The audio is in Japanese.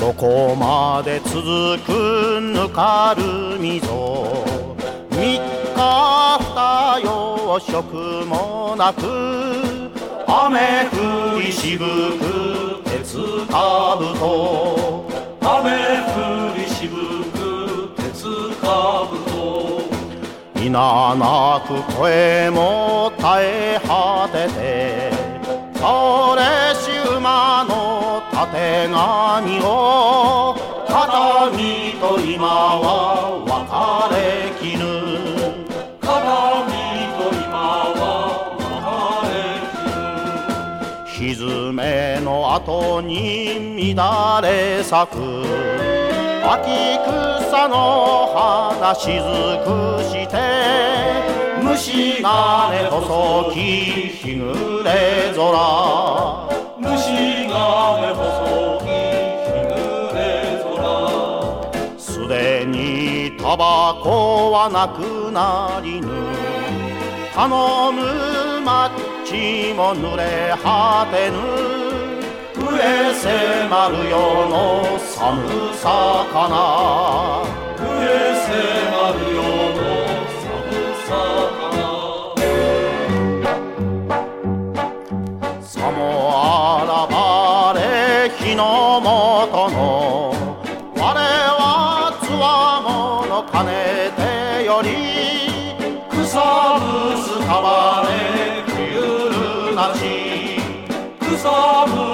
どこまで続くぬかるみぞ三日二夜食もなく雨降りしぶく鉄かぶと。雨降りしぶく鉄かぶと。皆なく声も絶え果ててそれたてがみを片身と今は別れきぬ。片身と今は別れきぬ。ひめの後に乱れ咲く。秋草の花しずくして虫金細き日暮れ空。すでにタバコはなくなりぬ。頼むマッチも濡れ果てぬ。上迫るよの寒さかな。上迫るよの寒さかな。さもあらばれ日の元ののかねてより草むすかばれ冬るなち草むす